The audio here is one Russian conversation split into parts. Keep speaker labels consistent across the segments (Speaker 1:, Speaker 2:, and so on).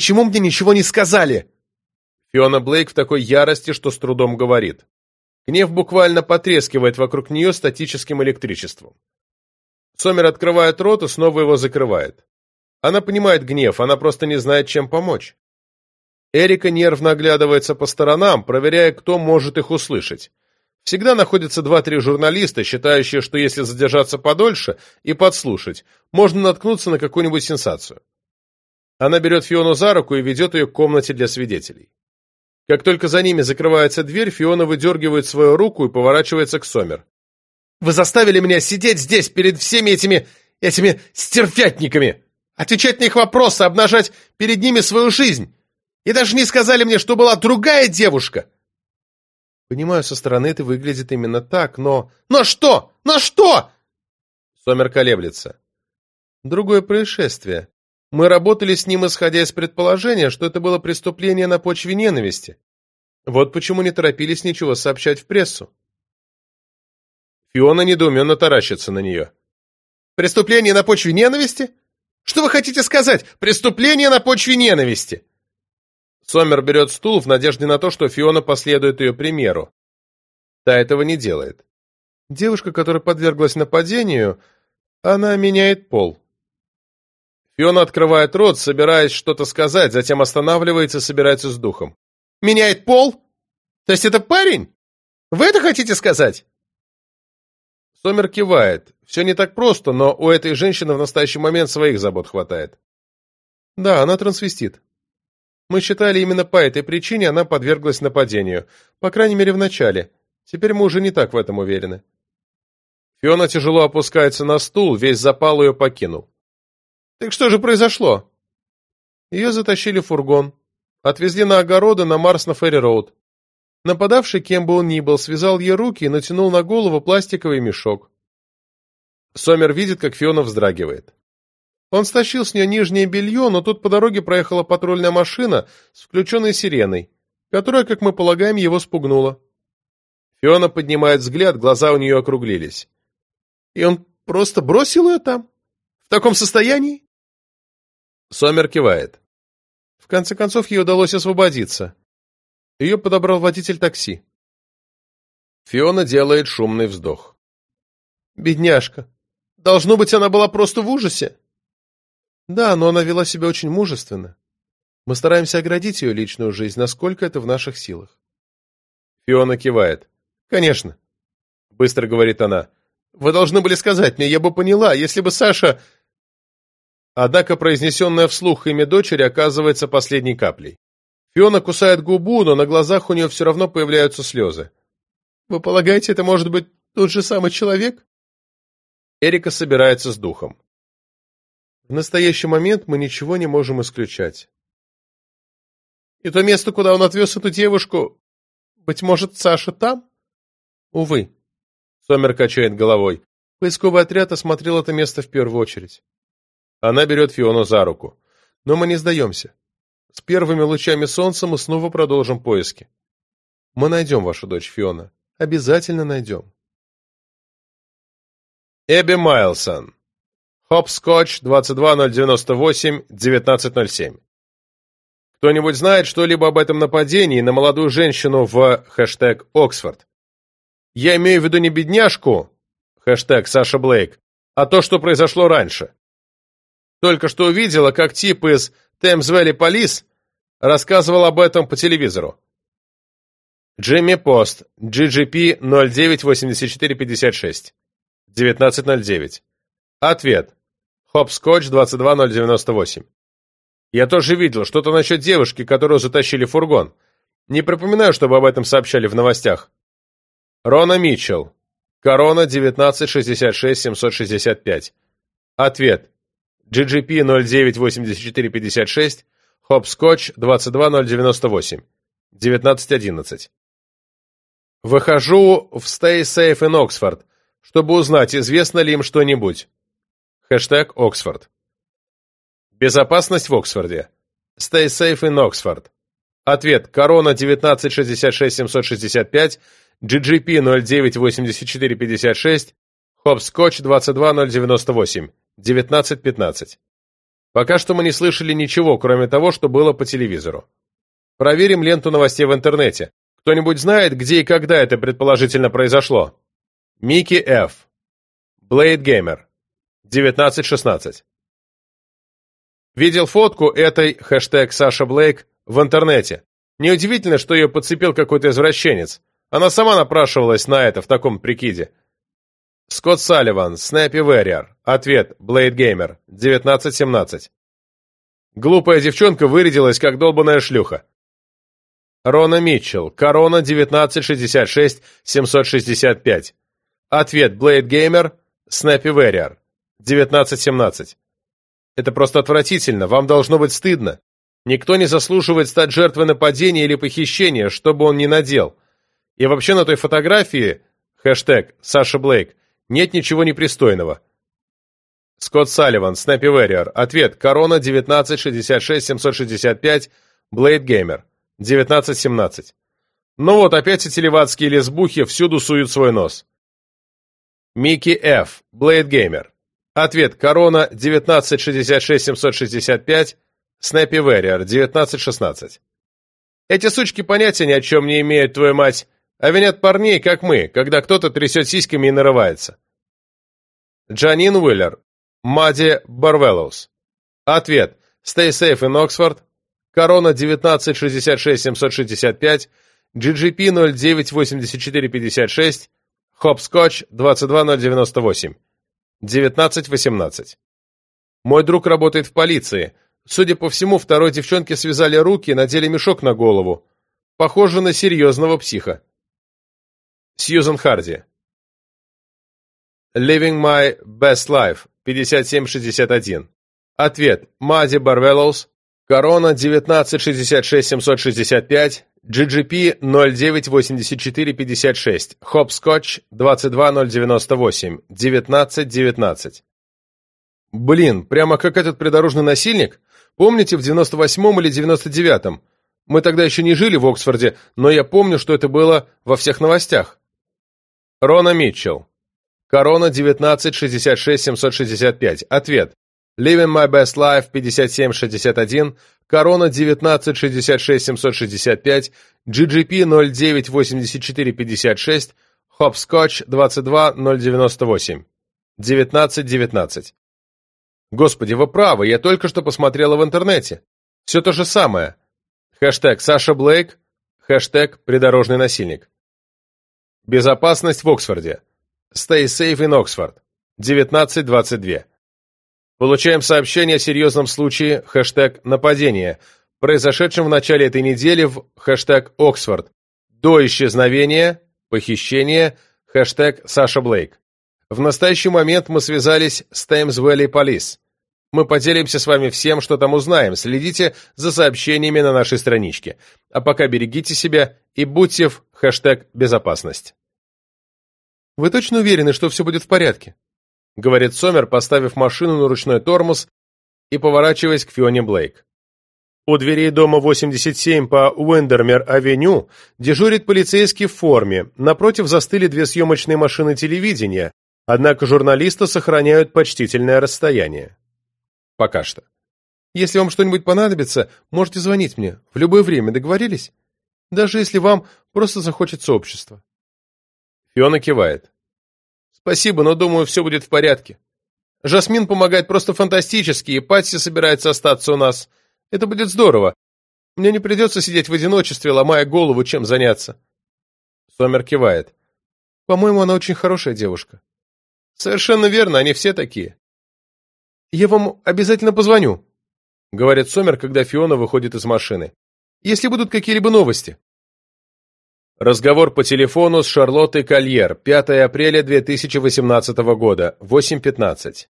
Speaker 1: почему мне ничего не сказали?» Фиона Блейк в такой ярости, что с трудом говорит. Гнев буквально потрескивает вокруг нее статическим электричеством. Сомер открывает рот и снова его закрывает. Она понимает гнев, она просто не знает, чем помочь. Эрика нервно оглядывается по сторонам, проверяя, кто может их услышать. Всегда находятся два-три журналиста, считающие, что если задержаться подольше и подслушать, можно наткнуться на какую-нибудь сенсацию. Она берет Фиону за руку и ведет ее к комнате для свидетелей. Как только за ними закрывается дверь, Фиона выдергивает свою руку и поворачивается к Сомер. «Вы заставили меня сидеть здесь перед всеми этими... этими стервятниками! Отвечать на их вопросы, обнажать перед ними свою жизнь! И даже не сказали мне, что была другая девушка!» Понимаю, со стороны это выглядит именно так, но... «Но что? На что?» Сомер колеблется. Другое происшествие. Мы работали с ним, исходя из предположения, что это было преступление на почве ненависти. Вот почему не торопились ничего сообщать в прессу. Фиона недоуменно таращится на нее. «Преступление на почве ненависти? Что вы хотите сказать? Преступление на почве ненависти!» Сомер берет стул в надежде на то, что Фиона последует ее примеру. Та этого не делает. Девушка, которая подверглась нападению, она меняет пол. Фиона открывает рот, собираясь что-то сказать, затем останавливается собирается с духом. «Меняет пол? То есть это парень? Вы это хотите сказать?» Сомер кивает. Все не так просто, но у этой женщины в настоящий момент своих забот хватает. Да, она трансвестит. Мы считали, именно по этой причине она подверглась нападению. По крайней мере, в начале. Теперь мы уже не так в этом уверены. Фиона тяжело опускается на стул, весь запал ее покинул. Так что же произошло? Ее затащили в фургон. Отвезли на огороды на Марс на Ферри-Роуд. Нападавший, кем бы он ни был, связал ей руки и натянул на голову пластиковый мешок. Сомер видит, как Фиона вздрагивает. Он стащил с нее нижнее белье, но тут по дороге проехала патрульная машина с включенной сиреной, которая, как мы полагаем, его спугнула. Фиона поднимает взгляд, глаза у нее округлились. И он просто бросил ее там? В таком состоянии? Сомер кивает. В конце концов, ей удалось освободиться. Ее подобрал водитель такси. Фиона делает шумный вздох. Бедняжка. Должно быть, она была просто в ужасе. Да, но она вела себя очень мужественно. Мы стараемся оградить ее личную жизнь, насколько это в наших силах. Фиона кивает. Конечно. Быстро говорит она. Вы должны были сказать мне, я бы поняла, если бы Саша... Однако произнесенное вслух имя дочери оказывается последней каплей. Фиона кусает губу, но на глазах у нее все равно появляются слезы. «Вы полагаете, это может быть тот же самый человек?» Эрика собирается с духом. В настоящий момент мы ничего не можем исключать. И то место, куда он отвез эту девушку, быть может, Саша там? Увы. Сомер качает головой. Поисковый отряд осмотрел это место в первую очередь. Она берет Фиону за руку. Но мы не сдаемся. С первыми лучами солнца мы снова продолжим поиски. Мы найдем вашу дочь, Фиона. Обязательно найдем. Эбби Майлсон. Хопскотч 22.098.19.07. Кто-нибудь знает что-либо об этом нападении на молодую женщину в хэштег Оксфорд? Я имею в виду не бедняжку, хэштег Саша Блейк, а то, что произошло раньше. Только что увидела, как тип из Thames Valley Police рассказывал об этом по телевизору. Джимми Пост, GGP 098456. 1909. Ответ. Хопскотч 22098. Я тоже видел что-то насчет девушки, которую затащили в фургон. Не припоминаю, чтобы об этом сообщали в новостях. Рона Митчелл. Корона 1966-765. Ответ. GGP 098456, Хопскотч 22098, 1911. Выхожу в Stay Safe in Oxford, чтобы узнать, известно ли им что-нибудь. Хэштег Оксфорд. Безопасность в Оксфорде. Stay Safe in Oxford. Ответ. Корона 1966-765, GGP 098456, Хопскотч 22098. 19.15. Пока что мы не слышали ничего, кроме того, что было по телевизору. Проверим ленту новостей в интернете. Кто-нибудь знает, где и когда это предположительно произошло? Микки Ф. Блейд Геймер. 1916. Видел фотку этой, хэштег Саша Блейк, в интернете. Неудивительно, что ее подцепил какой-то извращенец. Она сама напрашивалась на это в таком прикиде. Скотт Салливан, Snappy Warrior. Ответ, Blade Gamer, 1917. Глупая девчонка вырядилась, как долбаная шлюха. Рона Митчелл, Корона 1966-765. Ответ Blade Gamer, Snappy Warrior, 1917. Это просто отвратительно, вам должно быть стыдно. Никто не заслуживает стать жертвой нападения или похищения, что бы он ни надел. И вообще на той фотографии, хэштег Саша Блейк, нет ничего непристойного. Скотт Салливан, Снэппи Верриер. Ответ. Корона 1966-765, Блейд Геймер. 1917. Ну вот, опять эти левацкие лесбухи всюду суют свой нос. Микки Ф. Блейд Геймер. Ответ. Корона 1966-765, Snappy Warrior. 1916. Эти сучки понятия ни о чем не имеют, твою мать, а винят парней, как мы, когда кто-то трясет сиськами и нарывается. Джанин Уиллер. Мади Марвеллоус. Ответ. Stay safe in Oxford. Корона 1966-765, GGP 098456, Hopscotch 22098, 1918. Мой друг работает в полиции. Судя по всему, второй девчонке связали руки и надели мешок на голову. Похоже на серьезного психа. Сьюзен Харди. Living My Best Life, 5761. Ответ. Мади Барвеллоус, Корона 1966-765, GGP 098456, Hopscotch 22098, 1919. Блин, прямо как этот придорожный насильник? Помните, в 98-м или 99-м? Мы тогда еще не жили в Оксфорде, но я помню, что это было во всех новостях. Рона Митчелл. Корона 1966-765. Ответ. Living My Best Life 5761, Корона 1966-765, GGP 098456, Hopscotch 22098, 1919. Господи, вы правы, я только что посмотрела в интернете. Все то же самое. Хэштег Саша Блейк, хэштег Придорожный насильник. Безопасность в Оксфорде. Stay safe in Oxford. 1922. Получаем сообщение о серьезном случае, хэштег «нападение», произошедшем в начале этой недели в хэштег «Оксфорд», до исчезновения, похищения, хэштег «Саша Блейк». В настоящий момент мы связались с Thames Valley Police. Мы поделимся с вами всем, что там узнаем, следите за сообщениями на нашей страничке. А пока берегите себя и будьте в хэштег «безопасность». Вы точно уверены, что все будет в порядке? — говорит Сомер, поставив машину на ручной тормоз и поворачиваясь к Фионе Блейк. У дверей дома 87 по Уиндермер-авеню дежурит полицейский в форме, напротив застыли две съемочные машины телевидения, однако журналисты сохраняют почтительное расстояние. Пока что. Если вам что-нибудь понадобится, можете звонить мне. В любое время, договорились? Даже если вам просто захочется общество. Фиона кивает. Спасибо, но думаю, все будет в порядке. Жасмин помогает просто фантастически, и Патси собирается остаться у нас. Это будет здорово. Мне не придется сидеть в одиночестве, ломая голову, чем заняться. Сомер кивает. По-моему, она очень хорошая девушка. Совершенно верно, они все такие. Я вам обязательно позвоню, говорит Сомер, когда Фиона выходит из машины. Если будут какие-либо новости. Разговор по телефону с Шарлоттой Кольер, 5 апреля 2018 года, 8.15.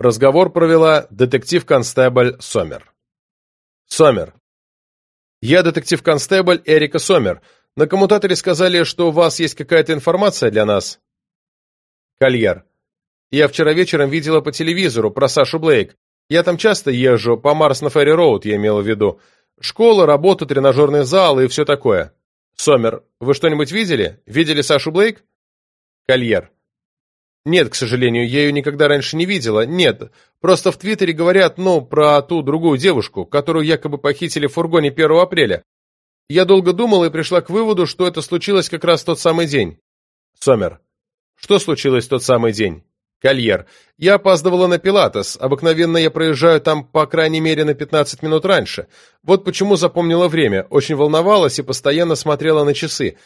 Speaker 1: Разговор провела детектив-констебль Сомер. Сомер. Я детектив-констебль Эрика Сомер. На коммутаторе сказали, что у вас есть какая-то информация для нас. Кольер. Я вчера вечером видела по телевизору про Сашу Блейк. Я там часто езжу, по Марс на Ферри Роуд, я имела в виду. Школа, работа, тренажерный зал и все такое. Сомер, вы что-нибудь видели? Видели Сашу Блейк? Кольер. Нет, к сожалению, я ее никогда раньше не видела. Нет, просто в Твиттере говорят, ну, про ту другую девушку, которую якобы похитили в фургоне 1 апреля. Я долго думала и пришла к выводу, что это случилось как раз тот самый день. Сомер. Что случилось в тот самый день? Кольер. Я опаздывала на Пилатес. Обыкновенно я проезжаю там по крайней мере на 15 минут раньше. Вот почему запомнила время. Очень волновалась и постоянно смотрела на часы.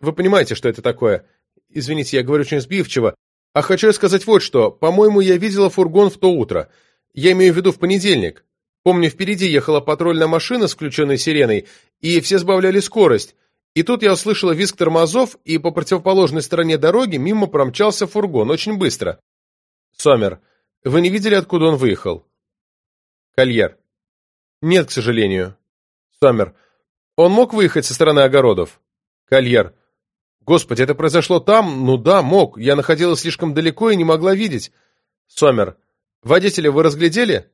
Speaker 1: Вы понимаете, что это такое? Извините, я говорю очень сбивчиво. А хочу сказать вот что. По-моему, я видела фургон в то утро. Я имею в виду в понедельник. Помню, впереди ехала патрульная машина с включенной сиреной, и все сбавляли скорость. И тут я услышала визг тормозов, и по противоположной стороне дороги мимо промчался фургон, очень быстро. Сомер, вы не видели, откуда он выехал? Кольер. Нет, к сожалению. Сомер. Он мог выехать со стороны огородов? Кольер. Господи, это произошло там? Ну да, мог. Я находилась слишком далеко и не могла видеть. Сомер. Водителя вы разглядели?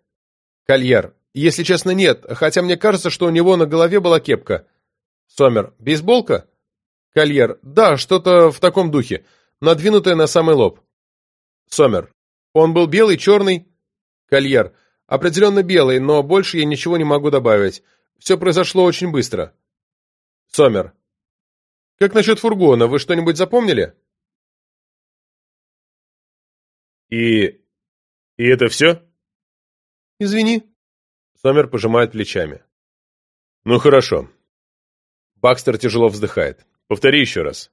Speaker 1: Кольер. Если честно, нет, хотя мне кажется, что у него на голове была кепка. Сомер. Бейсболка? Кольер. Да, что-то в таком духе, надвинутая на самый лоб. Сомер. Он был белый, черный? Кольер. Определенно белый, но больше я ничего не могу добавить. Все произошло очень быстро. Сомер. Как насчет фургона, вы что-нибудь запомнили?
Speaker 2: И... и это все?
Speaker 1: Извини.
Speaker 2: Сомер пожимает плечами. Ну хорошо. Бакстер тяжело вздыхает. Повтори еще раз.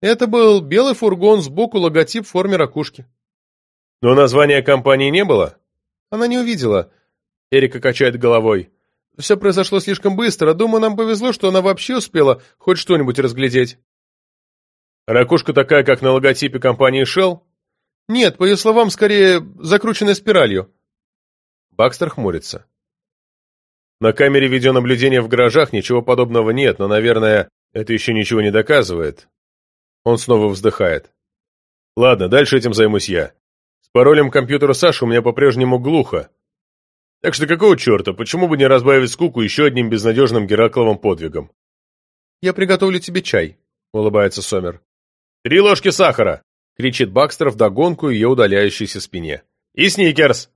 Speaker 1: Это был белый фургон, сбоку логотип в форме ракушки.
Speaker 2: Но названия компании не было?
Speaker 1: Она не увидела. Эрика качает головой. Все произошло слишком быстро. Думаю, нам повезло, что она вообще успела хоть что-нибудь разглядеть.
Speaker 2: Ракушка такая, как на логотипе компании Shell?
Speaker 1: Нет, по ее словам, скорее закрученная спиралью.
Speaker 2: Бакстер хмурится. На камере видеонаблюдения в гаражах ничего подобного нет, но, наверное, это еще ничего не доказывает. Он снова вздыхает. Ладно, дальше этим займусь я. Паролем компьютера Саши у меня по-прежнему глухо, так что какого черта, почему бы не разбавить скуку еще одним безнадежным Геракловым подвигом?
Speaker 1: «Я приготовлю тебе чай», — улыбается Сомер.
Speaker 2: «Три ложки сахара!» — кричит Бакстер вдогонку ее удаляющейся спине. «И сникерс!»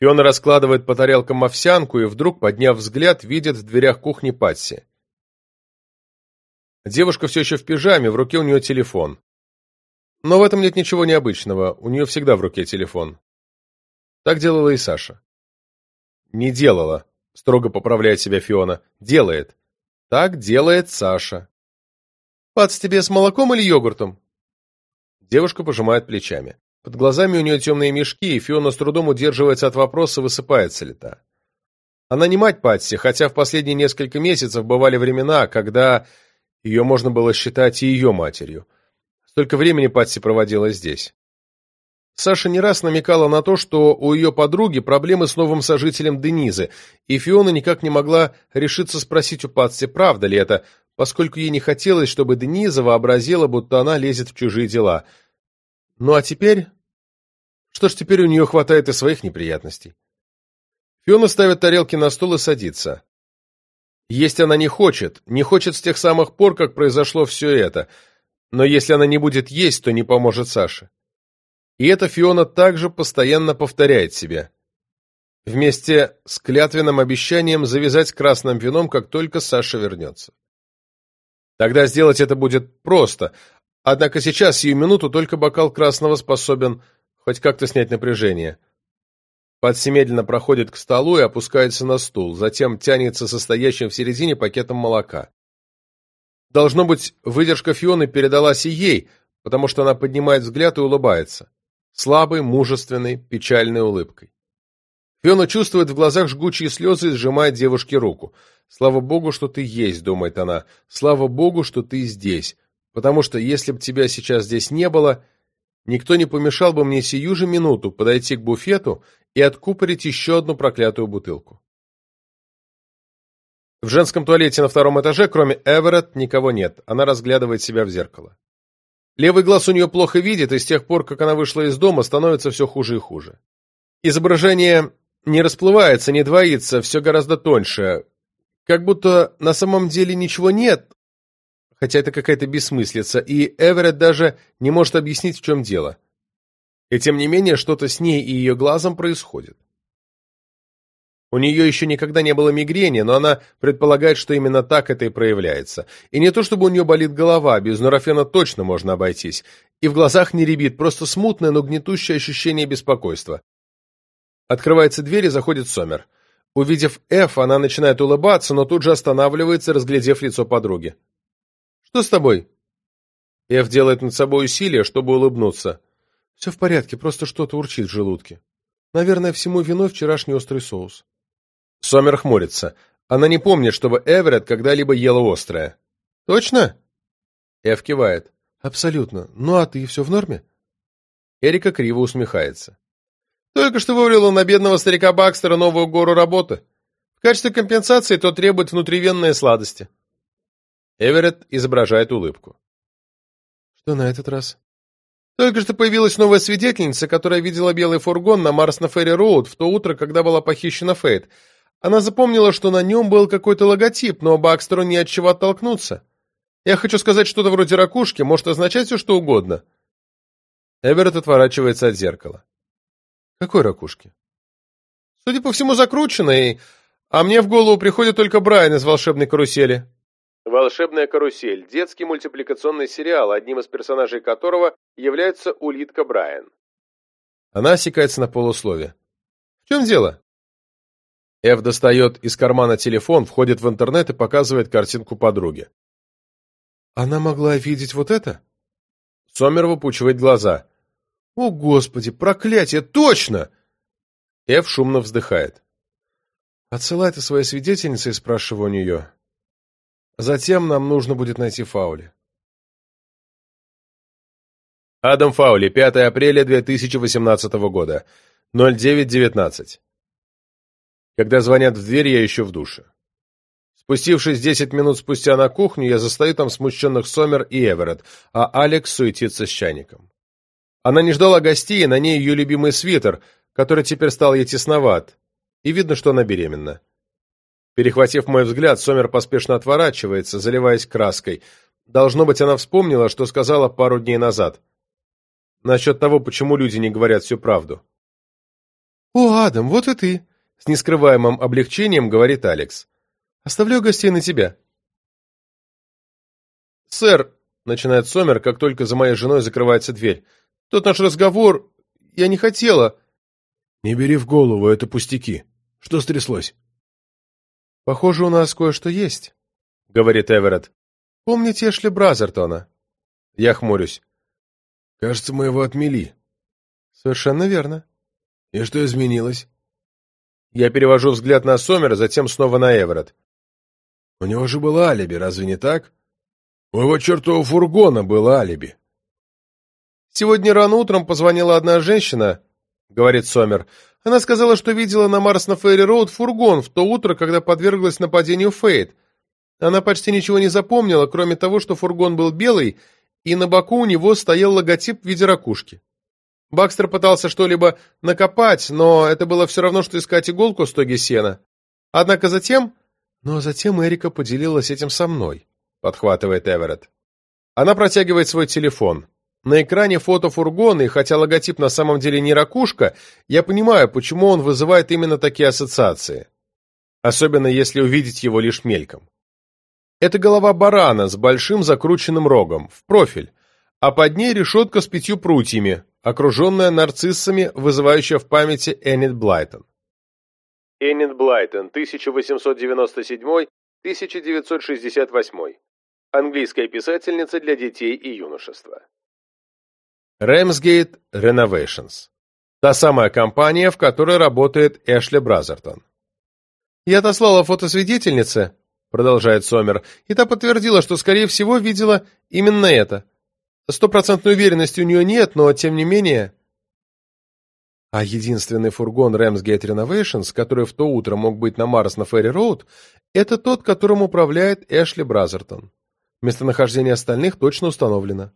Speaker 1: Фиона раскладывает по тарелкам овсянку и вдруг, подняв взгляд, видит в дверях кухни Патси. Девушка все еще в пижаме, в руке у нее телефон. Но в этом нет ничего необычного, у нее всегда в руке телефон. Так делала и Саша. Не делала, строго поправляет себя Фиона. Делает. Так делает Саша. Пац, тебе с молоком или йогуртом? Девушка пожимает плечами. Под глазами у нее темные мешки, и Фиона с трудом удерживается от вопроса, высыпается ли та. Она не мать Патси, хотя в последние несколько месяцев бывали времена, когда ее можно было считать и ее матерью. Столько времени Патси проводила здесь. Саша не раз намекала на то, что у ее подруги проблемы с новым сожителем Денизы, и Фиона никак не могла решиться спросить у Патси, правда ли это, поскольку ей не хотелось, чтобы Дениза вообразила, будто она лезет в чужие дела. Ну а теперь... Что ж, теперь у нее хватает и своих неприятностей. Фиона ставит тарелки на стол и садится. Есть она не хочет, не хочет с тех самых пор, как произошло все это, но если она не будет есть, то не поможет Саше. И это Фиона также постоянно повторяет себе. Вместе с клятвенным обещанием завязать красным вином, как только Саша вернется. Тогда сделать это будет просто, однако сейчас, сию минуту, только бокал красного способен хоть как-то снять напряжение. Патси медленно проходит к столу и опускается на стул, затем тянется состоящим в середине пакетом молока. Должно быть, выдержка Фионы передалась и ей, потому что она поднимает взгляд и улыбается слабой, мужественной, печальной улыбкой. Фиона чувствует в глазах жгучие слезы и сжимает девушке руку. «Слава Богу, что ты есть», — думает она. «Слава Богу, что ты здесь. Потому что если бы тебя сейчас здесь не было, никто не помешал бы мне сию же минуту подойти к буфету и откупорить еще одну проклятую бутылку». В женском туалете на втором этаже, кроме Эверетт, никого нет. Она разглядывает себя в зеркало. Левый глаз у нее плохо видит, и с тех пор, как она вышла из дома, становится все хуже и хуже. Изображение не расплывается, не двоится, все гораздо тоньше. Как будто на самом деле ничего нет, хотя это какая-то бессмыслица, и Эверетт даже не может объяснить, в чем дело. И тем не менее, что-то с ней и ее глазом происходит. У нее еще никогда не было мигрени, но она предполагает, что именно так это и проявляется. И не то чтобы у нее болит голова, без нурофена точно можно обойтись. И в глазах не рябит, просто смутное, но гнетущее ощущение беспокойства. Открывается дверь и заходит Сомер. Увидев Эф, она начинает улыбаться, но тут же останавливается, разглядев лицо подруги. «Что с тобой?» Эф делает над собой усилие, чтобы улыбнуться. «Все в порядке, просто что-то урчит в желудке. Наверное, всему виной вчерашний острый соус». Сомер хмурится. Она не помнит, чтобы Эверетт когда-либо ела острое. «Точно?» Эв кивает. «Абсолютно. Ну а ты, все в норме?» Эрика криво усмехается. «Только что вывалила на бедного старика Бакстера новую гору работы. В качестве компенсации тот требует внутривенные сладости». Эверетт изображает улыбку. «Что на этот раз?» Только что появилась новая свидетельница, которая видела белый фургон на Марс на Ферри Роуд в то утро, когда была похищена Фейт. Она запомнила, что на нем был какой-то логотип, но Бакстеру не от чего оттолкнуться. Я хочу сказать что-то вроде ракушки, может означать все что угодно. Эверетт отворачивается от зеркала. Какой ракушки? Судя по всему, закрученной, а мне в голову приходит только Брайан из «Волшебной карусели». «Волшебная карусель» — детский мультипликационный сериал, одним из персонажей которого является улитка Брайан. Она осекается на полуслове. «В чем дело?» Эв достает из кармана телефон, входит в интернет и показывает картинку подруге. «Она могла видеть вот это?» Сомер выпучивает глаза. «О, Господи, проклятие, точно!» Эв шумно вздыхает. «Отсылай ты своей свидетельнице и спрашивай у нее. Затем нам нужно будет найти Фаули».
Speaker 2: Адам Фаули, 5 апреля 2018 года, 09.19. Когда звонят в дверь, я еще в душе. Спустившись десять минут спустя на кухню, я застаю там смущенных Сомер и Эверетт, а Алекс суетится с чайником. Она не ждала гостей, на ней ее любимый свитер, который теперь стал ей тесноват, и видно, что она беременна. Перехватив мой взгляд, Сомер поспешно отворачивается, заливаясь краской. Должно быть, она вспомнила, что сказала пару дней назад. Насчет того, почему люди не говорят всю правду.
Speaker 1: «О, Адам, вот и ты!» С нескрываемым облегчением говорит Алекс. «Оставляю гостей на тебя». «Сэр», — начинает Сомер, как только за моей женой закрывается дверь, «тот наш разговор... Я не хотела...»
Speaker 3: «Не бери в голову, это пустяки. Что стряслось?»
Speaker 1: «Похоже, у нас кое-что есть», — говорит Эверетт. «Помните Эшли Бразертона?» Я хмурюсь.
Speaker 3: «Кажется, мы его отмели».
Speaker 1: «Совершенно верно».
Speaker 3: «И что изменилось?»
Speaker 1: Я перевожу взгляд на Сомера, затем снова на Эверетт.
Speaker 3: У него же было алиби, разве не так? У его чертового фургона было алиби.
Speaker 1: Сегодня рано утром позвонила одна женщина, говорит Сомер. Она сказала, что видела на Марс на Фейри Роуд фургон в то утро, когда подверглась нападению Фейт. Она почти ничего не запомнила, кроме того, что фургон был белый, и на боку у него стоял логотип в виде ракушки. Бакстер пытался что-либо накопать, но это было все равно, что искать иголку в стоге сена. Однако затем... Но затем Эрика поделилась этим со мной, подхватывает Эверетт. Она протягивает свой телефон. На экране фото фургона, и хотя логотип на самом деле не ракушка, я понимаю, почему он вызывает именно такие ассоциации. Особенно если увидеть его лишь мельком. Это голова барана с большим закрученным рогом, в профиль, а под ней решетка с пятью прутьями, окруженная нарциссами, вызывающая в памяти Эннет Блайтон. Эннет Блайтон, 1897-1968. Английская писательница для детей и юношества. Ramsgate Renovations. Та самая компания, в которой работает Эшли Бразертон. «Я отослала фотосвидетельнице», — продолжает Сомер, «и та подтвердила, что, скорее всего, видела именно это. Стопроцентной уверенности у нее нет, но тем не менее... А единственный фургон Ramsgate Renovations, который в то утро мог быть на Марс на Ферри Роуд, это тот, которым управляет Эшли Бразертон. Местонахождение остальных точно установлено.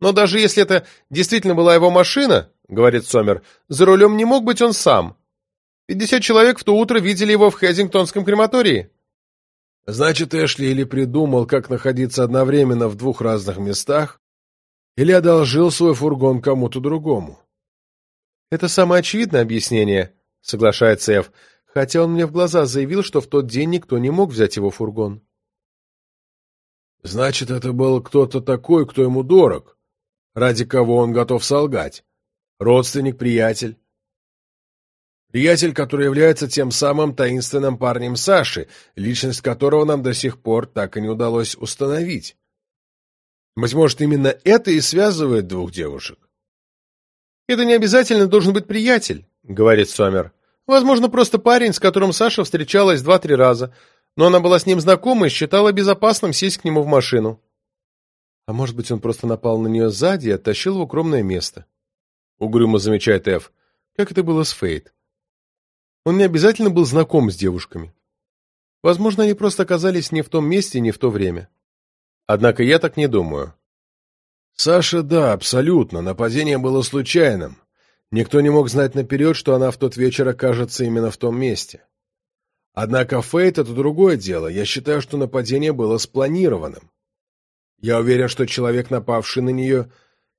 Speaker 1: Но даже если это действительно была его машина, говорит Сомер, за рулем не мог быть он сам. Пятьдесят человек в то утро видели его в Хезингтонском крематории.
Speaker 3: Значит, Эшли или придумал, как находиться одновременно в двух разных местах, или одолжил свой фургон кому-то другому.
Speaker 1: «Это самое очевидное объяснение», — соглашается Эв, хотя он мне в глаза заявил, что в тот день никто не мог взять его фургон.
Speaker 3: «Значит, это был кто-то такой, кто ему дорог, ради кого он готов солгать. Родственник, приятель. Приятель, который является тем самым таинственным парнем Саши, личность которого нам до сих пор так и не удалось установить. Быть может, именно это и связывает двух девушек.
Speaker 1: «Это не обязательно должен быть приятель», — говорит Сомер. «Возможно, просто парень, с которым Саша встречалась два-три раза, но она была с ним знакома и считала безопасным сесть к нему в машину». А может быть, он просто напал на нее сзади и оттащил в укромное место. Угрюмо замечает Эф. Как это было с Фейт? Он не обязательно был знаком с девушками. Возможно, они просто оказались не в том месте, не в то время. Однако я так не думаю.
Speaker 3: Саша, да, абсолютно. Нападение было случайным. Никто не мог знать наперед, что она в тот вечер окажется именно в том месте. Однако Фейт — это другое дело. Я считаю, что нападение было спланированным. Я уверен, что человек, напавший на нее,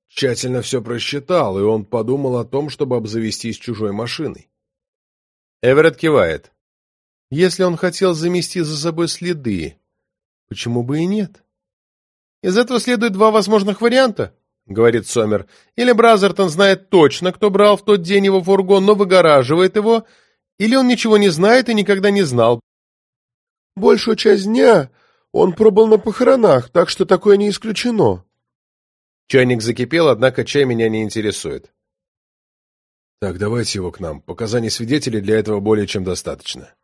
Speaker 3: тщательно все просчитал, и он подумал о том, чтобы обзавестись чужой машиной.
Speaker 1: Эверетт кивает. Если он хотел замести за собой следы, почему бы и нет? Из этого следует два возможных варианта, говорит Сомер. Или Бразертон знает точно, кто брал в тот день его фургон, но выгораживает его, или он ничего не знает и никогда не знал.
Speaker 3: Большую часть дня он пробыл на похоронах, так что такое не исключено.
Speaker 1: Чайник закипел, однако чай меня не интересует.
Speaker 3: Так, давайте его к нам. Показаний свидетелей для этого более чем достаточно.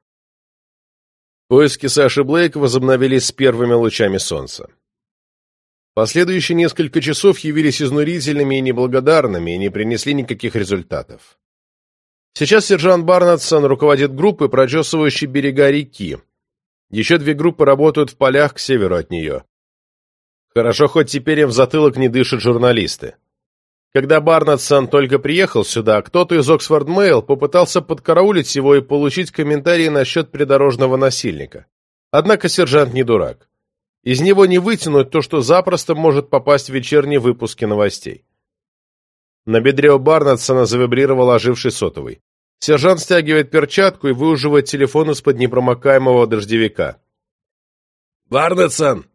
Speaker 2: Поиски Саши Блейк возобновились с первыми лучами солнца. Последующие несколько часов явились изнурительными и неблагодарными и не принесли никаких результатов. Сейчас сержант Барнетсон руководит группой, прочесывающей берега реки. Еще две группы работают в полях к северу от нее. Хорошо, хоть теперь им в затылок не дышат журналисты. Когда Барнетсон только приехал сюда, кто-то из Оксфорд Мэйл попытался подкараулить его и получить комментарии насчет придорожного насильника. Однако сержант не дурак. Из него не вытянуть то, что запросто может попасть в вечерние выпуски новостей. На бедре у Барнетсона завибрировал оживший сотовый. Сержант стягивает перчатку и выуживает телефон из-под непромокаемого дождевика.
Speaker 3: «Барнетсон,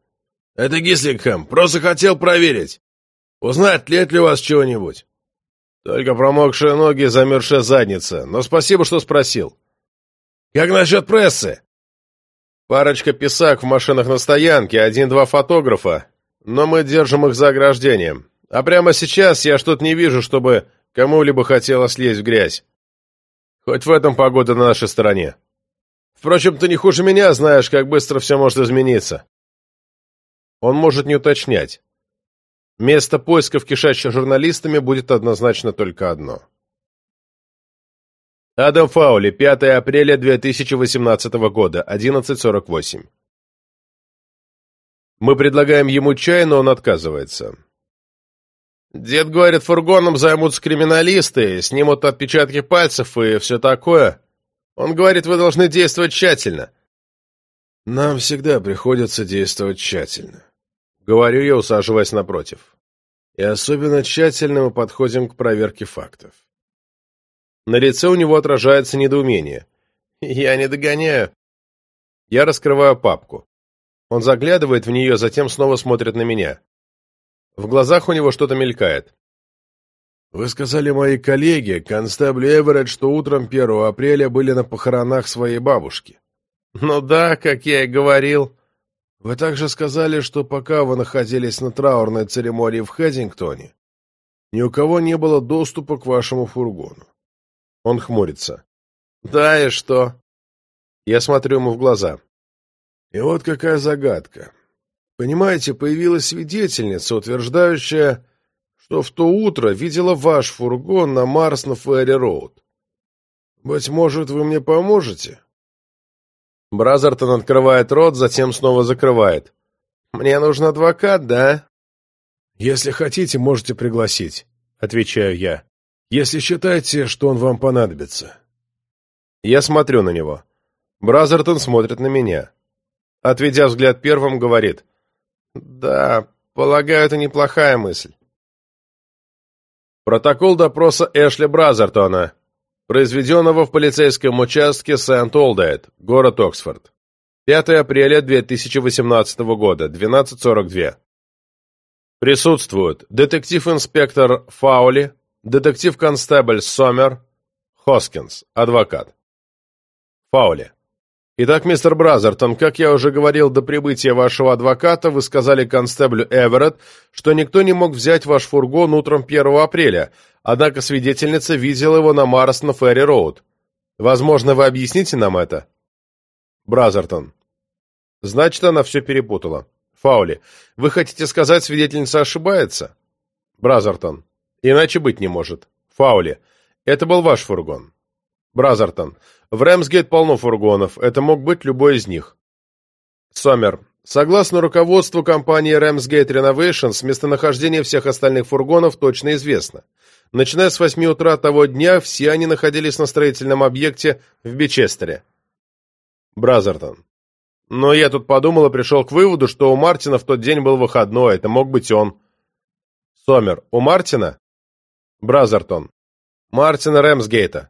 Speaker 3: это Гислингхэм. Просто хотел проверить. Узнать, лет ли у вас чего-нибудь?»
Speaker 2: «Только промокшие ноги и замерзшая задница. Но спасибо, что спросил».
Speaker 3: «Как насчет прессы?»
Speaker 2: «Парочка писак в машинах на стоянке, один-два фотографа. Но мы держим их за ограждением. А прямо сейчас я что-то не вижу, чтобы кому-либо хотелось лезть в грязь. Хоть в этом погода на нашей стороне. Впрочем, ты не хуже меня знаешь, как быстро все может измениться». Он может не уточнять. Место поисков, кишащих журналистами, будет однозначно только одно. Адам Фаули, 5 апреля 2018 года, 11.48. Мы предлагаем ему чай, но он отказывается. Дед говорит, фургоном займутся криминалисты, снимут отпечатки пальцев и все такое. Он говорит, вы должны действовать тщательно.
Speaker 3: Нам всегда приходится действовать тщательно.
Speaker 2: Говорю я, усаживаясь напротив.
Speaker 3: И особенно тщательно мы подходим к проверке фактов.
Speaker 2: На лице у него отражается недоумение. Я не догоняю. Я раскрываю папку. Он заглядывает в нее, затем снова смотрит на меня. В глазах у него что-то мелькает.
Speaker 3: «Вы сказали моей коллеге, констеблю Эверетт, что утром 1 апреля были на похоронах своей бабушки».
Speaker 2: «Ну да, как я и говорил»,
Speaker 3: вы также сказали, что пока вы находились на траурной церемонии в Хэддингтоне, ни у кого не было доступа к вашему фургону.
Speaker 2: Он хмурится. Да, и что? Я смотрю ему в глаза.
Speaker 3: И вот какая загадка. Понимаете, появилась свидетельница, утверждающая, что в то утро видела ваш фургон на Марс на Ферри-Роуд. Быть может, вы мне поможете?
Speaker 2: Бразертон открывает рот, затем снова закрывает. «Мне нужен адвокат, да?»
Speaker 3: «Если хотите, можете пригласить», — отвечаю я. «Если считаете, что он вам понадобится».
Speaker 2: Я смотрю на него. Бразертон смотрит на меня.
Speaker 1: Отведя взгляд первым, говорит. Да, полагаю, это неплохая мысль. Протокол допроса Эшли Бразертона, произведенного в полицейском участке Сент-Олдайт, город Оксфорд. 5 апреля 2018 года, 12.42. Присутствуют детектив-инспектор Фаули, детектив-констебль Сомер, Хоскинс, адвокат. Фаули. Итак, мистер Бразертон, как я уже говорил до прибытия вашего адвоката, вы сказали констеблю Эверетт, что никто не мог взять ваш фургон утром 1 апреля, однако свидетельница видела его на Марстон Ферри Роуд. Возможно, вы объясните нам это? Бразертон. Значит, она все перепутала. Фаули. Вы хотите сказать, свидетельница ошибается? Бразертон. Иначе быть не может. Фаули. Это был ваш фургон. Бразертон. В Рэмсгейт полно фургонов. Это мог быть любой из них. Сомер. Согласно руководству компании Ramsgate Renovations, местонахождение всех остальных фургонов точно известно. Начиная с 8 утра того дня, все они находились на строительном объекте в Бичестере. Бразертон. Но я тут подумал и пришел к выводу, что у Мартина в тот день был выходной, это мог быть он. Сомер. У Мартина? Бразертон. Мартина Рэмсгейта.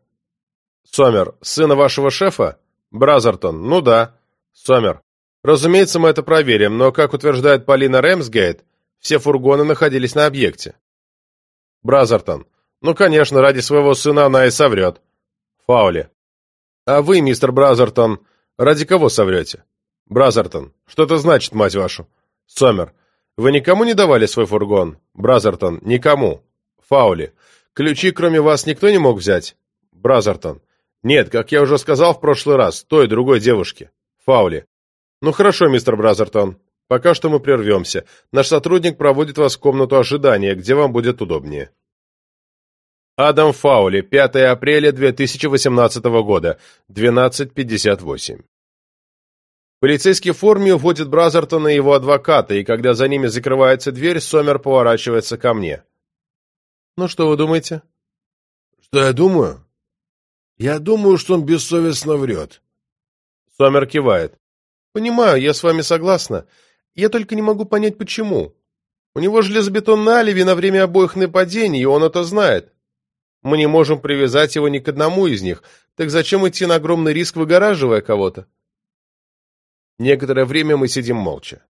Speaker 1: Сомер. Сына вашего шефа? Бразертон. Ну да. Сомер. Разумеется, мы это проверим, но, как утверждает Полина Рэмсгейт, все фургоны находились на объекте. Бразертон. Ну, конечно, ради своего сына она и соврет. Фаули. А вы, мистер Бразертон, ради кого соврете? Бразертон. Что это значит, мать вашу? Сомер. Вы никому не давали свой фургон? Бразертон. Никому. Фаули. Ключи, кроме вас, никто не мог взять? Бразертон. Нет, как я уже сказал в прошлый раз, той другой девушке. Фаули. Ну хорошо, мистер Бразертон. Пока что мы прервемся. Наш сотрудник проводит вас в комнату ожидания, где вам будет удобнее. Адам Фаули, 5 апреля 2018 года, 12.58. Полицейский в форме уводит Бразертона и его адвоката, и когда за ними закрывается дверь, Сомер поворачивается ко мне. «Ну, что вы думаете?»
Speaker 3: «Что я думаю?» «Я думаю, что он бессовестно врет».
Speaker 1: Сомер кивает. «Понимаю, я с вами согласна. Я только не могу понять, почему. У него железобетонное алиби на время обоих нападений, и он это знает. Мы не можем привязать его ни к одному из них, так зачем идти на огромный риск, выгораживая кого-то?» Некоторое время мы сидим молча.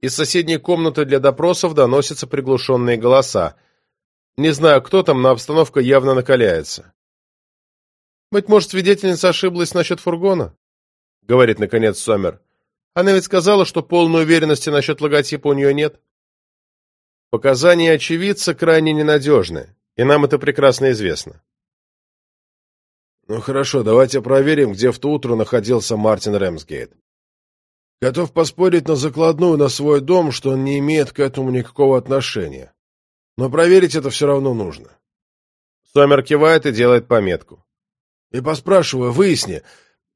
Speaker 1: Из соседней комнаты для допросов доносятся приглушенные голоса. Не знаю, кто там, но обстановка явно накаляется. «Быть может, свидетельница ошиблась насчет фургона?» — говорит, наконец, Сомер. «Она ведь сказала, что полной уверенности насчет логотипа у нее нет». Показания очевидца крайне ненадежны, и нам это прекрасно известно.
Speaker 3: «Ну хорошо, давайте проверим, где в то утро находился Мартин Рэмсгейт. Готов поспорить на закладную на свой дом, что он не имеет к этому никакого отношения. Но проверить это все равно нужно.
Speaker 1: Сомер кивает и делает пометку.
Speaker 3: И поспрашиваю, выясни,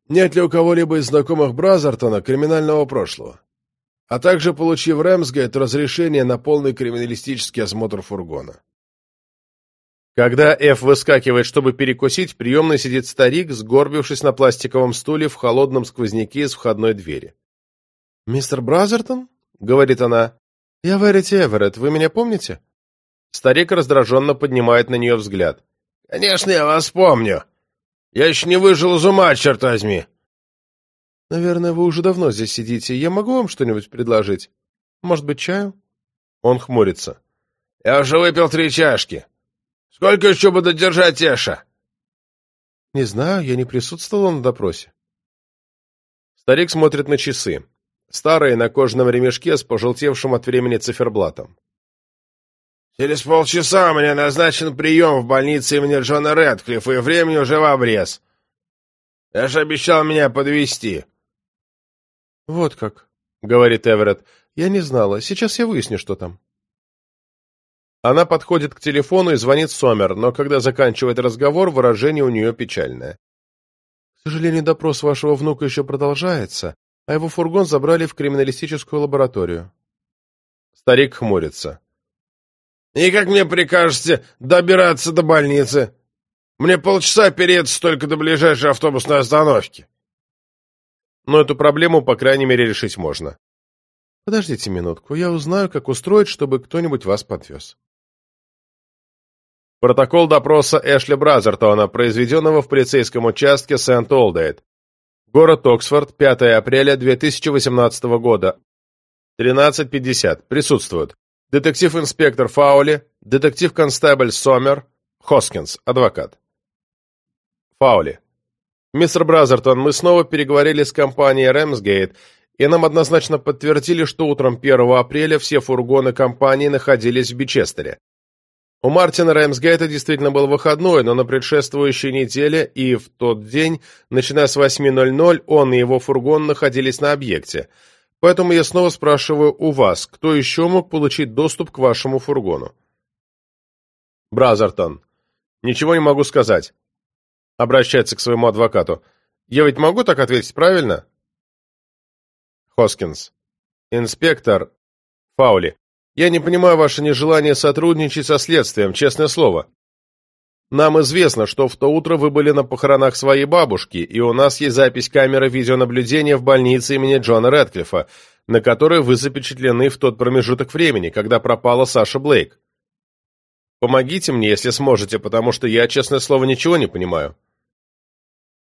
Speaker 3: нет ли у кого-либо из знакомых Бразертона криминального прошлого. А также получи в Рэмсгейт разрешение на полный криминалистический осмотр фургона.
Speaker 1: Когда Эф выскакивает, чтобы перекусить, в приемной сидит старик, сгорбившись на пластиковом стуле в холодном сквозняке из входной двери. «Мистер Бразертон?» — говорит она. «Я Верити Эверетт, вы меня помните?» Старик раздраженно поднимает на нее взгляд.
Speaker 3: «Конечно, я вас помню. Я еще не выжил из ума, черт возьми!»
Speaker 1: «Наверное, вы уже давно здесь сидите. Я могу вам что-нибудь предложить? Может быть, чаю?» Он хмурится.
Speaker 3: «Я уже выпил три чашки. Сколько еще буду держать Эша?»
Speaker 1: «Не знаю, я не присутствовал на допросе». Старик смотрит на часы старые на кожаном ремешке с пожелтевшим от времени циферблатом.
Speaker 3: «Через полчаса меня назначен прием в больнице имени Джона Рэдклиффа, и времени уже в обрез. Я же обещал меня подвести.
Speaker 1: «Вот как», — говорит Эверетт. «Я не знала. Сейчас я выясню, что там». Она подходит к телефону и звонит Сомер, но когда заканчивает разговор, выражение у нее печальное. «К сожалению, допрос вашего внука еще продолжается а его фургон забрали в криминалистическую лабораторию. Старик хмурится.
Speaker 3: «И как мне прикажете добираться до больницы? Мне полчаса переться только до ближайшей автобусной остановки».
Speaker 1: но эту проблему, по крайней мере, решить можно.
Speaker 2: Подождите минутку, я узнаю, как устроить, чтобы кто-нибудь вас подвез.
Speaker 1: Протокол допроса Эшли Бразертона, произведенного в полицейском участке Сент-Олдейт. Город Оксфорд, 5 апреля 2018 года. 13.50. Присутствуют. Детектив-инспектор Фаули, детектив-констебль Сомер, Хоскинс, адвокат. Фаули. Мистер Бразертон, мы снова переговорили с компанией Рэмсгейт, и нам однозначно подтвердили, что утром 1 апреля все фургоны компании находились в Бичестере. У Мартина Рэмсгейта действительно был выходной, но на предшествующей неделе и в тот день, начиная с 8.00, он и его фургон находились на объекте. Поэтому я снова спрашиваю у вас, кто еще мог получить доступ к вашему фургону? Бразертон. Ничего не могу сказать. Обращается к своему адвокату. Я ведь могу так ответить правильно? Хоскинс. Инспектор. Фаули. Я не понимаю ваше нежелание сотрудничать со следствием, честное слово. Нам известно, что в то утро вы были на похоронах своей бабушки, и у нас есть запись камеры видеонаблюдения в больнице имени Джона Рэдклиффа, на которой вы запечатлены в тот промежуток времени, когда пропала Саша Блейк. Помогите мне, если сможете, потому что я, честное слово, ничего не понимаю.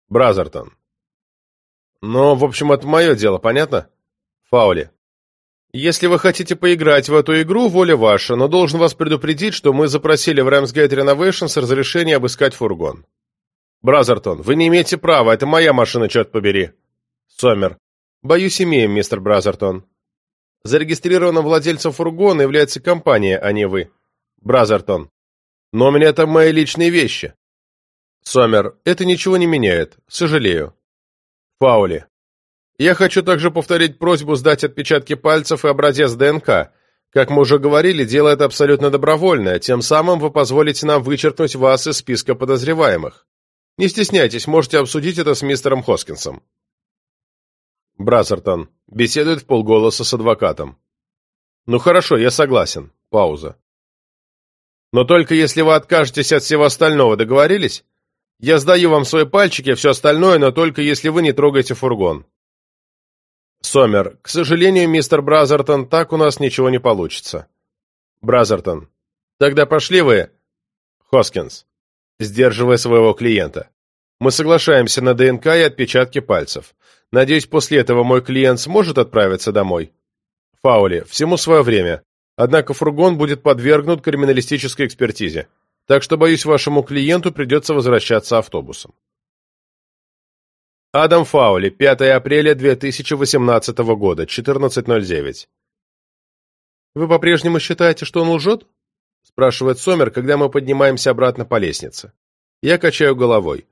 Speaker 1: Бразертон. Но, в общем, это мое дело, понятно? Фаули. Если вы хотите поиграть в эту игру, воля ваша, но должен вас предупредить, что мы запросили в Ramsgate Renovations разрешение обыскать фургон. Бразертон, вы не имеете права, это моя машина, черт побери. Сомер. Боюсь, имеем, мистер Бразертон. Зарегистрированным владельцем фургона является компания, а не вы. Бразертон. Но у меня там мои личные вещи. Сомер. Это ничего не меняет. Сожалею. Фаули. Я хочу также повторить просьбу сдать отпечатки пальцев и образец ДНК. Как мы уже говорили, дело это абсолютно добровольное, тем самым вы позволите нам вычеркнуть вас из списка подозреваемых. Не стесняйтесь, можете обсудить это с мистером Хоскинсом. Бразертон беседует в полголоса с адвокатом. Ну хорошо, я согласен. Пауза. Но только если вы откажетесь от всего остального, договорились? Я сдаю вам свои пальчики, все остальное, но только если вы не трогаете фургон. Сомер. К сожалению, мистер Бразертон, так у нас ничего не получится. Бразертон. Тогда пошли вы. Хоскинс. Сдерживая своего клиента. Мы соглашаемся на ДНК и отпечатки пальцев. Надеюсь, после этого мой клиент сможет отправиться домой. Фаули. Всему свое время. Однако фургон будет подвергнут криминалистической экспертизе. Так что, боюсь, вашему клиенту придется возвращаться автобусом. Адам Фаули, 5 апреля 2018 года, 14.09. «Вы по-прежнему считаете, что он лжет?» спрашивает Сомер, когда мы поднимаемся обратно по лестнице. Я качаю головой.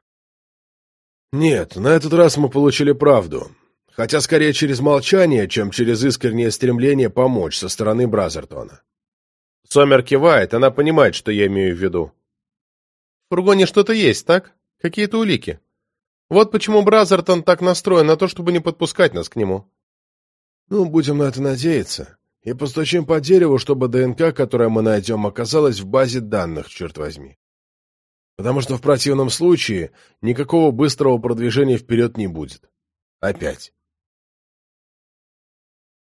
Speaker 3: «Нет, на этот раз мы получили правду. Хотя скорее через молчание, чем через искреннее стремление помочь со стороны Бразертона».
Speaker 1: Сомер кивает, она понимает, что я имею в виду. «В фургоне что-то есть, так? Какие-то улики?» Вот почему Бразертон так настроен на то, чтобы не подпускать нас к нему.
Speaker 3: Ну, будем на это надеяться. И постучим по дереву, чтобы ДНК, которое мы найдем, оказалась в базе данных, черт возьми. Потому что в противном случае никакого быстрого продвижения вперед не будет. Опять.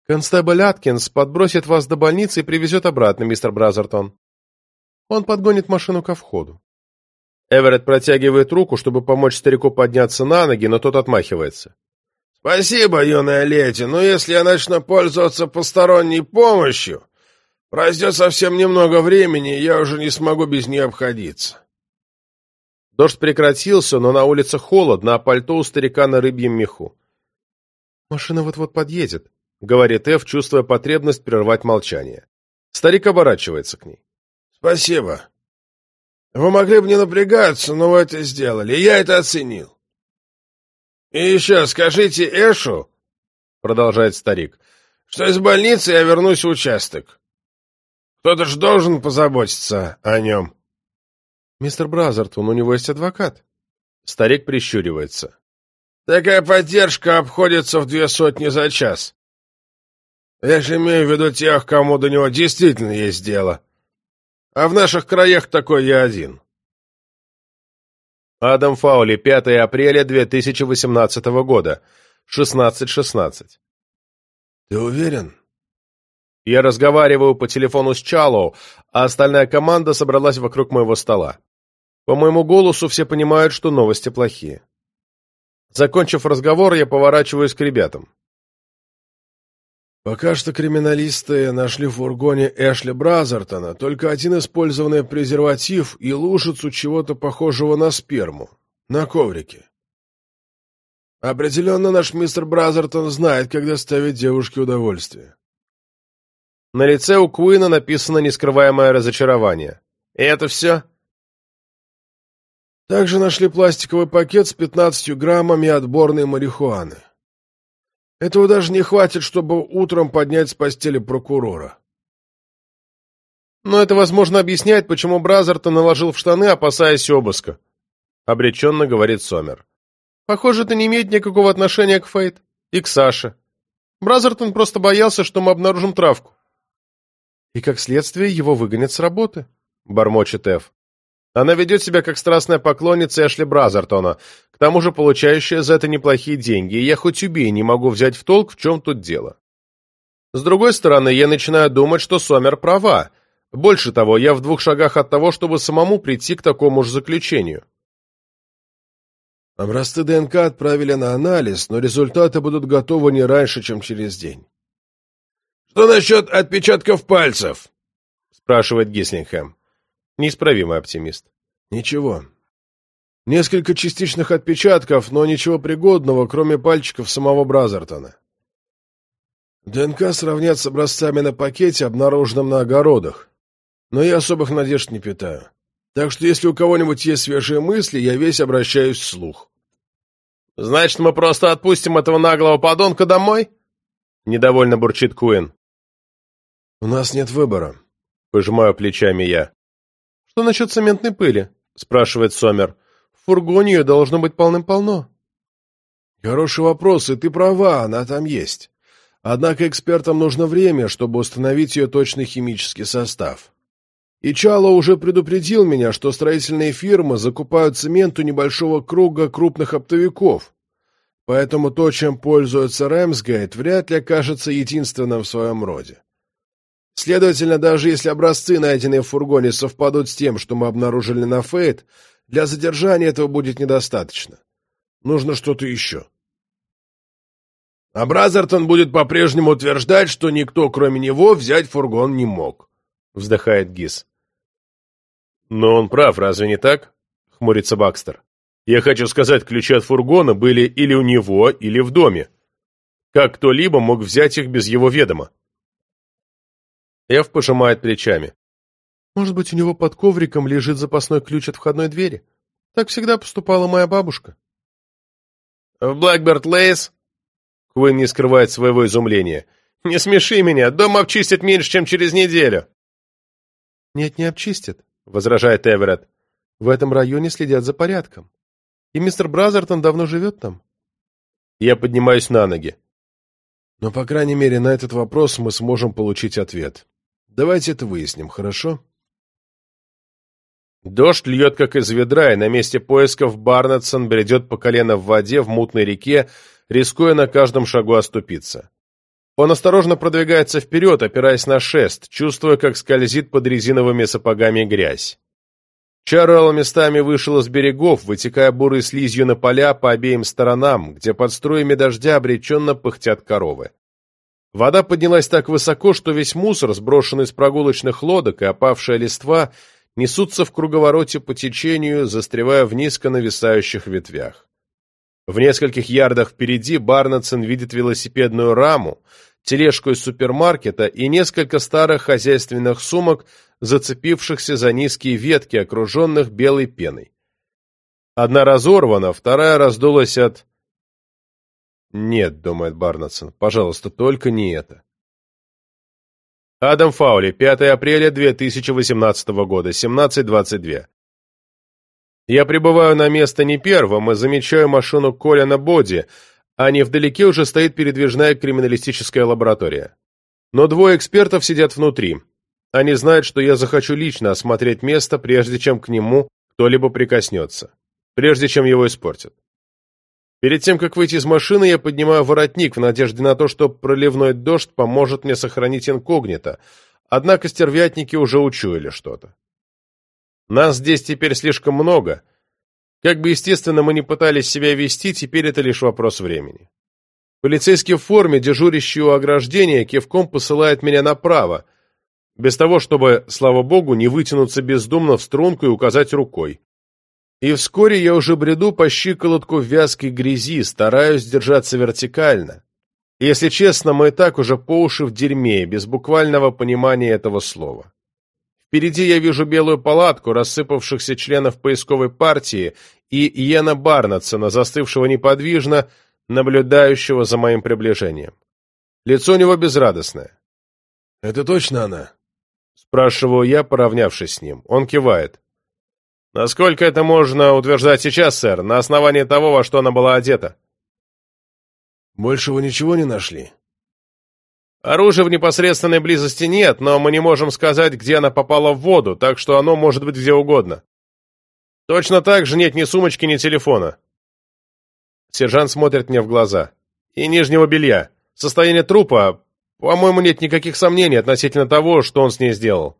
Speaker 2: Констебль Аткинс подбросит вас до больницы и привезет обратно, мистер Бразертон. Он подгонит машину ко входу.
Speaker 1: Эверетт протягивает руку, чтобы помочь старику подняться на ноги, но тот отмахивается.
Speaker 3: «Спасибо, юная леди, но если я начну пользоваться посторонней помощью, пройдет совсем немного времени, и я уже не смогу без нее обходиться».
Speaker 1: Дождь прекратился, но на улице холодно, а пальто у старика на рыбьем меху.
Speaker 2: «Машина вот-вот подъедет», —
Speaker 1: говорит Эв, чувствуя потребность прервать молчание. Старик оборачивается к ней.
Speaker 3: «Спасибо. Вы могли бы не напрягаться, но вы это сделали, и я это оценил. И еще скажите Эшу, — продолжает старик, — что из больницы я вернусь в участок. Кто-то же должен позаботиться о нем.
Speaker 2: Мистер Бразертон, у него есть адвокат.
Speaker 1: Старик прищуривается.
Speaker 3: Такая поддержка обходится в две сотни за час. Я же имею в виду тех, кому до него действительно есть дело. — а в наших краях такой я один.
Speaker 1: Адам Фаули, 5 апреля 2018 года, 16-16.
Speaker 3: Ты уверен?
Speaker 1: Я разговариваю по телефону с Чалоу, а остальная команда собралась вокруг моего стола. По моему голосу все понимают, что новости плохие. Закончив разговор, я поворачиваюсь к ребятам.
Speaker 3: Пока что криминалисты нашли в фургоне Эшли Бразертона только один использованный презерватив и лужицу чего-то похожего на сперму. На коврике. Определенно наш мистер Бразертон знает, как доставить девушке удовольствие.
Speaker 1: На лице у Куина написано нескрываемое разочарование. И это все?
Speaker 3: Также нашли пластиковый пакет с 15 граммами отборной марихуаны. Этого даже не хватит, чтобы утром поднять с постели прокурора.
Speaker 1: Но это, возможно, объясняет, почему Бразерта наложил в штаны, опасаясь обыска. Обреченно говорит Сомер. Похоже, это не имеет никакого отношения к Фейт и к Саше. Бразертон просто боялся, что мы обнаружим травку. И, как следствие, его выгонят с работы, бормочет Эф. Она ведет себя как страстная поклонница Эшли Бразертона, к тому же получающая за это неплохие деньги, и я хоть убей не могу взять в толк, в чем тут дело. С другой стороны, я начинаю думать, что Сомер права. Больше того, я в двух шагах от того, чтобы самому прийти к такому же заключению.
Speaker 3: Образцы ДНК отправили на анализ, но результаты будут готовы не раньше, чем через день. «Что насчет отпечатков пальцев?»
Speaker 1: — спрашивает Гислингхэм. Неисправимый оптимист.
Speaker 3: «Ничего. Несколько частичных отпечатков, но ничего пригодного, кроме пальчиков самого Бразертона. ДНК сравнят с образцами на пакете, обнаруженном на огородах. Но я особых надежд не питаю. Так что если у кого-нибудь есть свежие мысли, я весь обращаюсь вслух.
Speaker 1: «Значит, мы просто отпустим этого наглого подонка домой?» Недовольно бурчит Куин.
Speaker 3: «У нас нет выбора», —
Speaker 1: пожимаю плечами я. «Что насчет цементной пыли?» — спрашивает Сомер. «В фургоне ее должно быть полным-полно».
Speaker 3: «Хороший вопрос, и ты права, она там есть. Однако экспертам нужно время, чтобы установить ее точный химический состав. И Чало уже предупредил меня, что строительные фирмы закупают цемент у небольшого круга крупных оптовиков, поэтому то, чем пользуется Рэмсгейт, вряд ли окажется единственным в своем роде. Следовательно, даже если образцы, найденные в фургоне, совпадут с тем, что мы обнаружили на Фейт, для задержания этого будет недостаточно. Нужно что-то еще. А Бразертон будет по-прежнему утверждать, что никто, кроме него, взять фургон не мог, — вздыхает Гис.
Speaker 1: «Но он прав, разве не так?» — хмурится Бакстер. «Я хочу сказать, ключи от фургона были или у него, или в доме. Как кто-либо мог взять их без его ведома?» Эв пожимает плечами. «Может быть, у него под ковриком лежит запасной ключ от входной двери? Так всегда поступала моя бабушка». «В Блэкберд Лейс?» Куин не скрывает своего изумления. «Не смеши меня, дом обчистят меньше, чем через неделю». «Нет, не обчистят. — возражает Эверетт. «В этом районе следят за порядком. И мистер Бразертон давно живет там». Я поднимаюсь на ноги.
Speaker 3: «Но, по крайней мере, на этот вопрос мы сможем получить ответ. Давайте это выясним, хорошо?»
Speaker 1: Дождь льет, как из ведра, и на месте поисков Барнетсон бредет по колено в воде в мутной реке, рискуя на каждом шагу оступиться. Он осторожно продвигается вперед, опираясь на шест, чувствуя, как скользит под резиновыми сапогами грязь. Чаррелл местами вышел из берегов, вытекая бурой слизью на поля по обеим сторонам, где под струями дождя обреченно пыхтят коровы. Вода поднялась так высоко, что весь мусор, сброшенный с прогулочных лодок и опавшая листва, несутся в круговороте по течению, застревая в низко нависающих ветвях. В нескольких ярдах впереди Барнетсон видит велосипедную раму, тележку из супермаркета и несколько старых хозяйственных сумок, зацепившихся за низкие ветки, окруженных белой пеной. Одна разорвана, вторая раздулась от... «Нет», — думает Барнетсон, — «пожалуйста, только не это». Адам Фаули, 5 апреля 2018 года, 17.22. Я прибываю на место не первым и замечаю машину Колина Боди, а невдалеке уже стоит передвижная криминалистическая лаборатория. Но двое экспертов сидят внутри. Они знают, что я захочу лично осмотреть место, прежде чем к нему кто-либо прикоснется, прежде чем его испортят. Перед тем, как выйти из машины, я поднимаю воротник в надежде на то, что проливной дождь поможет мне сохранить инкогнито, однако стервятники уже учуяли что-то. Нас здесь теперь слишком много. Как бы естественно мы не пытались себя вести, теперь это лишь вопрос времени. Полицейский в форме, дежурящий у ограждения, кивком посылает меня направо, без того, чтобы, слава богу, не вытянуться бездумно в струнку и указать рукой. И вскоре я уже бреду по щиколотку в вязкой грязи, стараюсь держаться вертикально. если честно, мы и так уже по уши в дерьме, без буквального понимания этого слова. Впереди я вижу белую палатку рассыпавшихся членов поисковой партии и Иена Барнетсона, застывшего неподвижно, наблюдающего за моим приближением. Лицо у него безрадостное.
Speaker 3: «Это точно она?»
Speaker 1: Спрашиваю я, поравнявшись с ним. Он кивает. Насколько это можно утверждать сейчас, сэр, на основании того, во что она была одета?
Speaker 3: Больше вы ничего не нашли?
Speaker 1: Оружия в непосредственной близости нет, но мы не можем сказать, где она попала в воду, так что оно может быть где угодно. Точно так же нет ни сумочки, ни телефона. Сержант смотрит мне в глаза. И нижнего белья. Состояние трупа, по-моему, нет никаких сомнений относительно того, что он с ней сделал.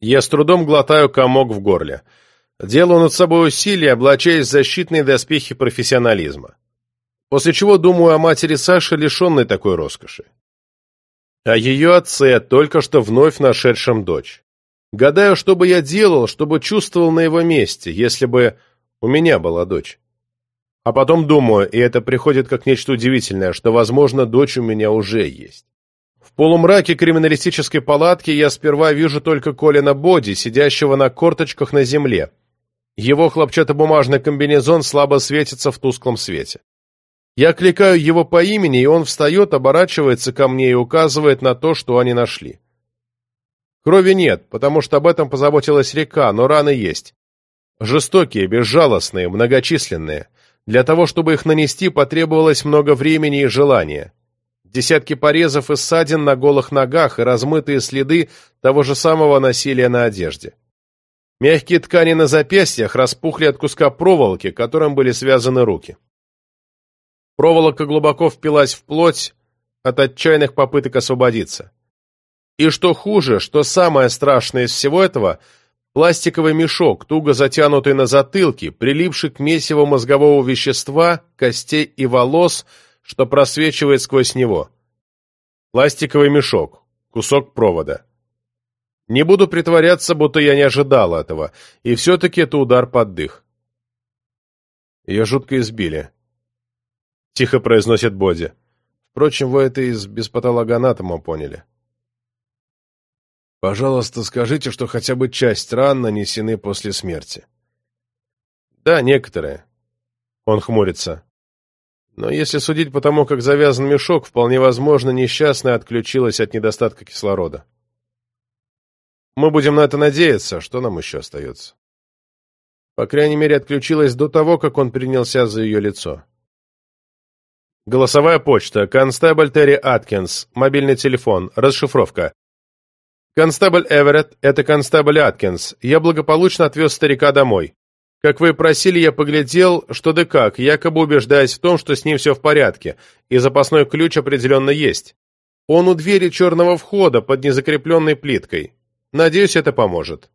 Speaker 1: Я с трудом глотаю комок в горле. Делаю над собой усилия, облачаясь в защитные доспехи профессионализма. После чего думаю о матери Саши, лишенной такой роскоши. О ее отце, только что вновь нашедшем дочь. Гадаю, что бы я делал, чтобы чувствовал на его месте, если бы у меня была дочь. А потом думаю, и это приходит как нечто удивительное, что, возможно, дочь у меня уже есть. В полумраке криминалистической палатки я сперва вижу только Колина Боди, сидящего на корточках на земле. Его хлопчатобумажный комбинезон слабо светится в тусклом свете. Я кликаю его по имени, и он встает, оборачивается ко мне и указывает на то, что они нашли. Крови нет, потому что об этом позаботилась река, но раны есть. Жестокие, безжалостные, многочисленные. Для того, чтобы их нанести, потребовалось много времени и желания десятки порезов и ссадин на голых ногах и размытые следы того же самого насилия на одежде. Мягкие ткани на запястьях распухли от куска проволоки, которым были связаны руки. Проволока глубоко впилась в плоть от отчаянных попыток освободиться. И что хуже, что самое страшное из всего этого – пластиковый мешок, туго затянутый на затылке, прилипший к месиву мозгового вещества, костей и волос – что просвечивает сквозь него. Пластиковый мешок, кусок провода. Не буду притворяться, будто я не ожидал этого, и все-таки это удар под дых. Ее жутко избили. Тихо произносит Боди. Впрочем, вы это из беспатологоанатома поняли.
Speaker 3: Пожалуйста, скажите, что хотя бы часть ран нанесены после смерти.
Speaker 1: Да, некоторые. Он хмурится. Но если судить по тому, как завязан мешок, вполне возможно, несчастная отключилась от недостатка кислорода. Мы будем на это надеяться, что нам еще остается. По крайней мере, отключилась до того, как он принялся за ее лицо. Голосовая почта. Констебль Терри Аткинс. Мобильный телефон. Расшифровка. Констебль Эверетт, это констебль Аткинс. Я благополучно отвез старика домой. Как вы просили, я поглядел, что да как, якобы убеждаясь в том, что с ним все в порядке, и запасной ключ определенно есть. Он у двери черного входа под незакрепленной плиткой. Надеюсь, это поможет.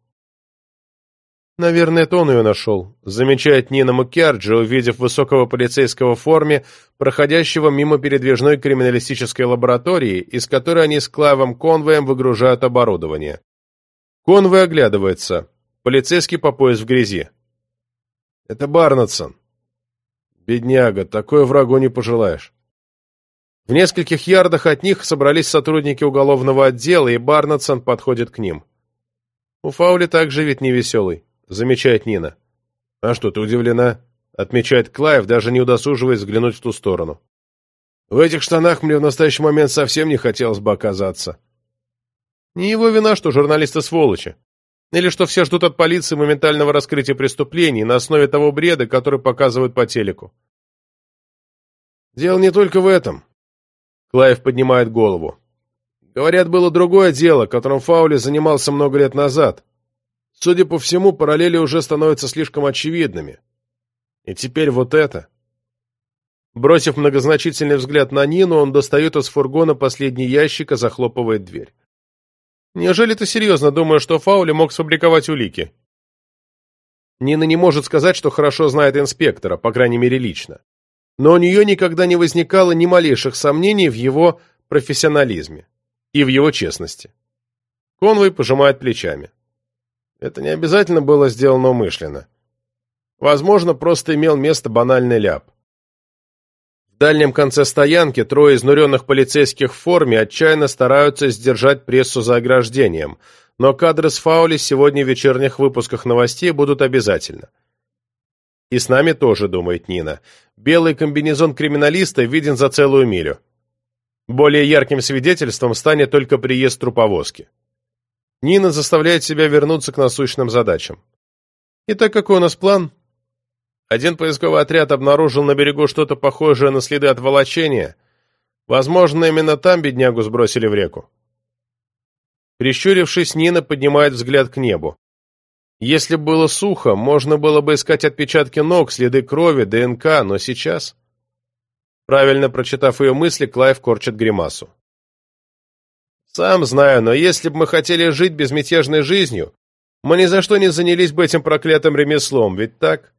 Speaker 1: Наверное, это он ее нашел, замечает Нина Маккерджи, увидев высокого полицейского в форме, проходящего мимо передвижной криминалистической лаборатории, из которой они с Клавом Конвоем выгружают оборудование. Конвой оглядывается. Полицейский по пояс в грязи. Это Барнетсон. Бедняга, такое врагу не пожелаешь. В нескольких ярдах от них собрались сотрудники уголовного отдела, и Барнетсон подходит к ним. У Фаули также вид невеселый, замечает Нина. А что, ты удивлена? Отмечает Клайв, даже не удосуживаясь взглянуть в ту сторону. В этих штанах мне в настоящий момент совсем не хотелось бы оказаться. Не его вина, что журналисты сволочи. Или что все ждут от полиции моментального раскрытия преступлений на основе того бреда, который показывают по телеку. Дело не только в этом. Клаев поднимает голову. Говорят, было другое дело, которым Фаули занимался много лет назад. Судя по всему, параллели уже становятся слишком очевидными. И теперь вот это.
Speaker 2: Бросив многозначительный взгляд на Нину, он достает из фургона последний ящик и захлопывает дверь. «Неужели ты серьезно думаешь, что Фаули мог сфабриковать улики?» Нина не может сказать, что хорошо знает инспектора, по крайней мере лично. Но у нее никогда не возникало ни малейших сомнений в его профессионализме и в его честности. Конвой пожимает плечами. Это не обязательно было сделано умышленно. Возможно, просто имел место банальный ляп. В дальнем конце стоянки трое изнуренных полицейских в форме отчаянно стараются сдержать прессу за ограждением, но кадры с Фаули сегодня в вечерних выпусках новостей будут обязательно. И с нами тоже, думает Нина. Белый комбинезон криминалиста виден за целую милю. Более ярким свидетельством станет только приезд труповозки. Нина заставляет себя вернуться к насущным задачам. Итак, какой у нас план? Один поисковый отряд обнаружил на берегу что-то похожее на следы от волочения. Возможно, именно там беднягу сбросили в реку. Прищурившись, Нина поднимает взгляд к небу. Если было сухо, можно было бы искать отпечатки ног, следы крови, ДНК, но сейчас... Правильно прочитав ее мысли, Клайв корчит гримасу. «Сам знаю, но если бы мы хотели жить безмятежной жизнью, мы ни за что не занялись бы этим проклятым ремеслом, ведь так?»